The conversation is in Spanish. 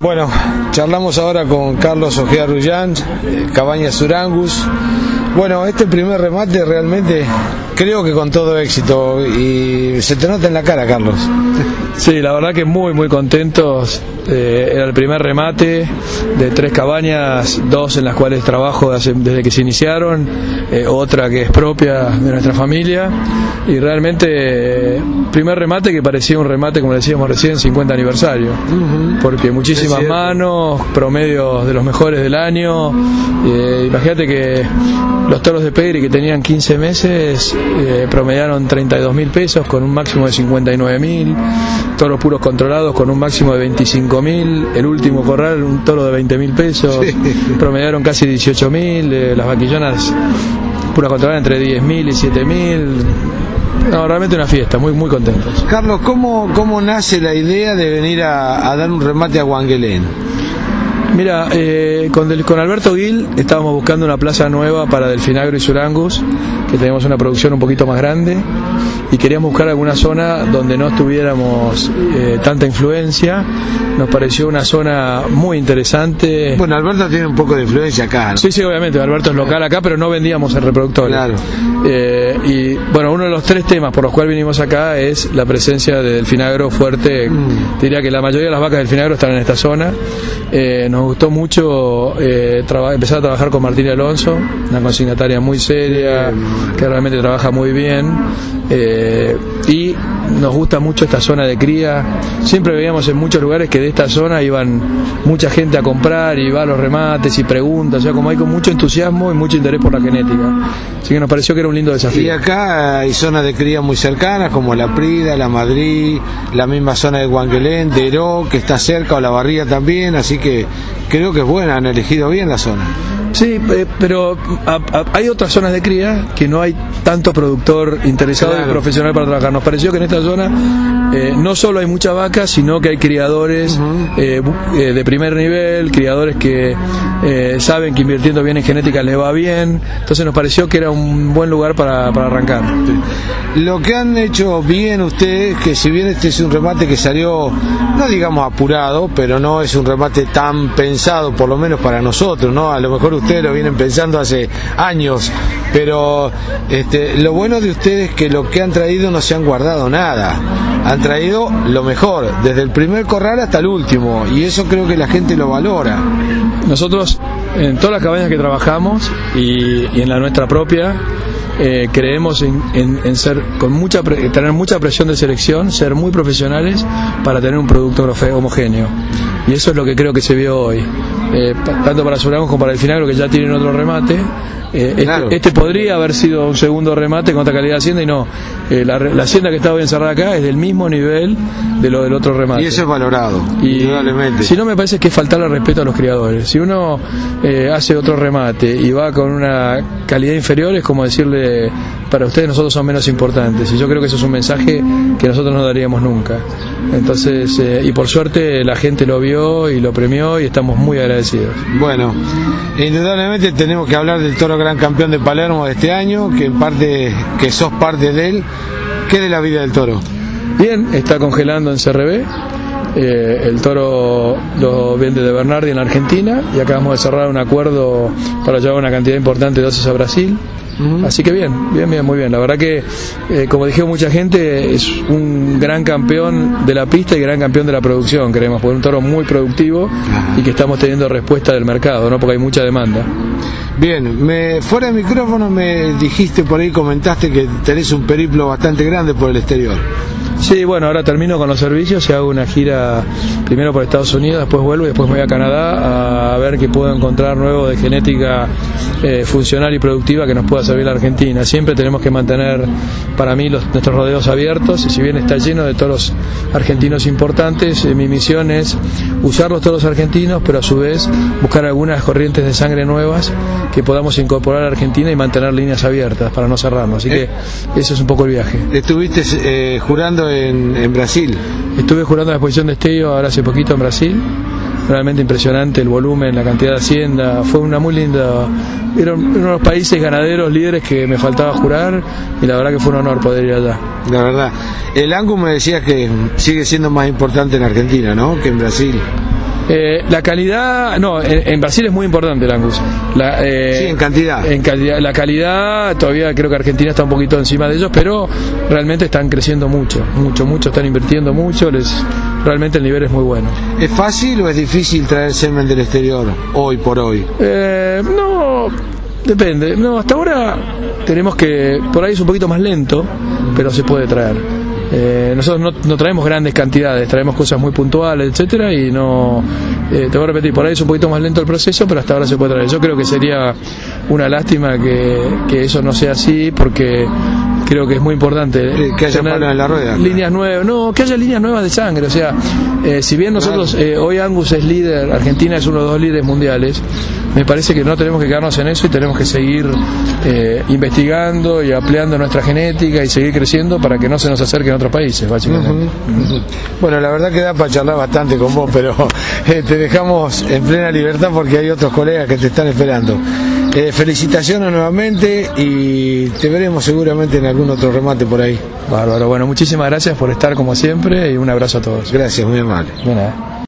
Bueno, charlamos ahora con Carlos Ojea Rullán, Cabañas Urangus. Bueno, este primer remate realmente creo que con todo éxito y se te nota en la cara, Carlos. Sí, la verdad que muy, muy contentos. Eh, era el primer remate de tres cabañas, dos en las cuales trabajo desde, que se iniciaron, eh, otra que es propia de nuestra familia. Y realmente, primer remate que parecía un remate, como decíamos recién, 50 aniversario. Porque muchísimas manos, promedios de los mejores del año. Eh, imagínate que los toros de Pegri que tenían 15 meses promediaron 32 mil pesos con un máximo de 59 mil toros puros controlados con un máximo de 25 mil, el último corral un toro de 20 mil pesos, promediaron casi 18 mil, eh, las vaquillonas puras controladas entre 10 mil y 7 mil. No, realmente una fiesta, muy muy contentos. Carlos, ¿cómo, cómo nace la idea de venir a, dar un remate a Wangelén? Mira, eh, con, con Alberto Gil estábamos buscando una plaza nueva para Delfinagro y Surangus, que tenemos una producción un poquito más grande y queríamos buscar alguna zona donde no tuviéramos eh, tanta influencia. Nos pareció una zona muy interesante. Bueno, Alberto tiene un poco de influencia acá. Sí, sí, obviamente, Alberto es local acá, pero no vendíamos el reproductor. Claro. Eh, y bueno, uno de los tres temas por los cuales vinimos acá es la presencia de delfinagro fuerte. Mm. Diría que la mayoría de las vacas del delfinagro están en esta zona. Eh, nos gustó mucho empezar a trabajar con Martín Alonso, una consignataria muy seria, que realmente trabaja muy bien. Eh, y nos gusta mucho esta zona de cría. Siempre veíamos en muchos lugares que de esta zona iban mucha gente a comprar y va a los remates y preguntas, o sea, como hay con mucho entusiasmo y mucho interés por la genética. Así que nos pareció que era un lindo desafío. Y acá hay zonas de cría muy cercanas, como la Prida, la Madrid, la misma zona de Guanguelén, de Heró, que está cerca, o la Barría también, así que creo que es buena, han elegido bien la zona. Sí, eh, pero hay otras zonas de cría que no hay tanto productor interesado y profesional para trabajar. Nos pareció que en esta zona eh, no solo hay mucha vaca, sino que hay criadores eh, de primer nivel, criadores que saben que invirtiendo bien en genética les va bien. Entonces nos pareció que era un buen lugar para, para arrancar. Lo que han hecho bien ustedes, que si bien este es un remate que salió, no digamos apurado, pero no es un remate tan pensado, por lo menos para nosotros, ¿no? A lo mejor ustedes lo vienen pensando hace años, pero este, lo bueno de ustedes es que lo que han traído no se han guardado nada, han traído lo mejor, desde el primer corral hasta el último, y eso creo que la gente lo valora. Nosotros, en todas las cabañas que trabajamos y, en la nuestra propia, eh, creemos en, ser con mucha tener mucha presión de selección, ser muy profesionales para tener un producto homogéneo. Y eso es lo que creo que se vio hoy. Eh, tanto para Surangos como para el Finagro, que ya tienen otro remate. Eh, este, este, podría haber sido un segundo remate con otra calidad de hacienda y no. Eh, la, hacienda que hoy encerrada acá es del mismo nivel de lo del otro remate. Y eso es valorado, y, Si no, me parece que es faltarle respeto a los criadores. Si uno hace otro remate y va con una calidad inferior, es como decirle, para ustedes nosotros son menos importantes. Y yo creo que eso es un mensaje que nosotros no daríamos nunca. Entonces, y por suerte la gente lo vio y lo premió y estamos muy agradecidos bueno, indudablemente tenemos que hablar del toro gran campeón de Palermo de este año, que en parte, que sos parte de él. ¿Qué de la vida del toro? Bien, está congelando en CRB. Eh, el toro lo vende de Bernardi en la Argentina y acabamos de cerrar un acuerdo para llevar una cantidad importante de dosis a Brasil. Así que bien, bien, bien, muy bien. La verdad que, eh, como dijeron mucha gente, es un gran campeón de la pista y gran campeón de la producción, creemos, es un toro muy productivo y que estamos teniendo respuesta del mercado, ¿no? porque hay mucha demanda. Bien, me, fuera de micrófono me dijiste por ahí, comentaste que tenés un periplo bastante grande por el exterior. Sí, bueno, ahora termino con los servicios y hago una gira primero por Estados Unidos, después vuelvo y después me voy a Canadá a ver qué puedo encontrar nuevo de genética eh, funcional y productiva que nos pueda servir la Argentina. Siempre tenemos que mantener, para mí, los, nuestros rodeos abiertos y si bien está lleno de toros argentinos importantes, eh, mi misión es usar los toros argentinos, pero a su vez buscar algunas corrientes de sangre nuevas que podamos incorporar a Argentina y mantener líneas abiertas para no cerrarnos. Así que eh, eso es un poco el viaje. Estuviste jurando en, Brasil. Estuve jurando la exposición de Estello ahora hace poquito en Brasil. Realmente impresionante el volumen, la cantidad de hacienda. Fue una muy linda. Eran uno de los países ganaderos líderes que me faltaba jurar y la verdad que fue un honor poder ir allá. La verdad. El Angus me decía que sigue siendo más importante en Argentina, ¿no? Que en Brasil. Eh, la calidad, no, en, Brasil es muy importante el Angus. La, eh, sí, en cantidad. En calidad. La calidad, todavía creo que Argentina está un poquito encima de ellos, pero realmente están creciendo mucho, mucho, mucho, están invirtiendo mucho, les, realmente el nivel es muy bueno. ¿Es fácil o es difícil traer semen del exterior hoy por hoy? Eh, no, depende. No, hasta ahora tenemos que, por ahí es un poquito más lento, pero se puede traer. Eh, nosotros no, traemos grandes cantidades, traemos cosas muy puntuales, etcétera, y no, eh, te voy a repetir, por ahí es un poquito más lento el proceso, pero hasta ahora se puede traer. Yo creo que sería una lástima que, que eso no sea así, porque creo que es muy importante que haya en la rueda líneas nuevas no que haya líneas nuevas de sangre o sea eh, si bien nosotros hoy Angus es líder Argentina es uno de los dos líderes mundiales me parece que no tenemos que quedarnos en eso y tenemos que seguir eh, investigando y ampliando nuestra genética y seguir creciendo para que no se nos acerquen otros países, básicamente. Bueno, la verdad que da para charlar bastante con vos, pero eh, te dejamos en plena libertad porque hay otros colegas que te están esperando. Eh, felicitaciones nuevamente y te veremos seguramente en algún otro remate por ahí. Bárbaro, bueno, muchísimas gracias por estar como siempre y un abrazo a todos. Gracias, muy amable.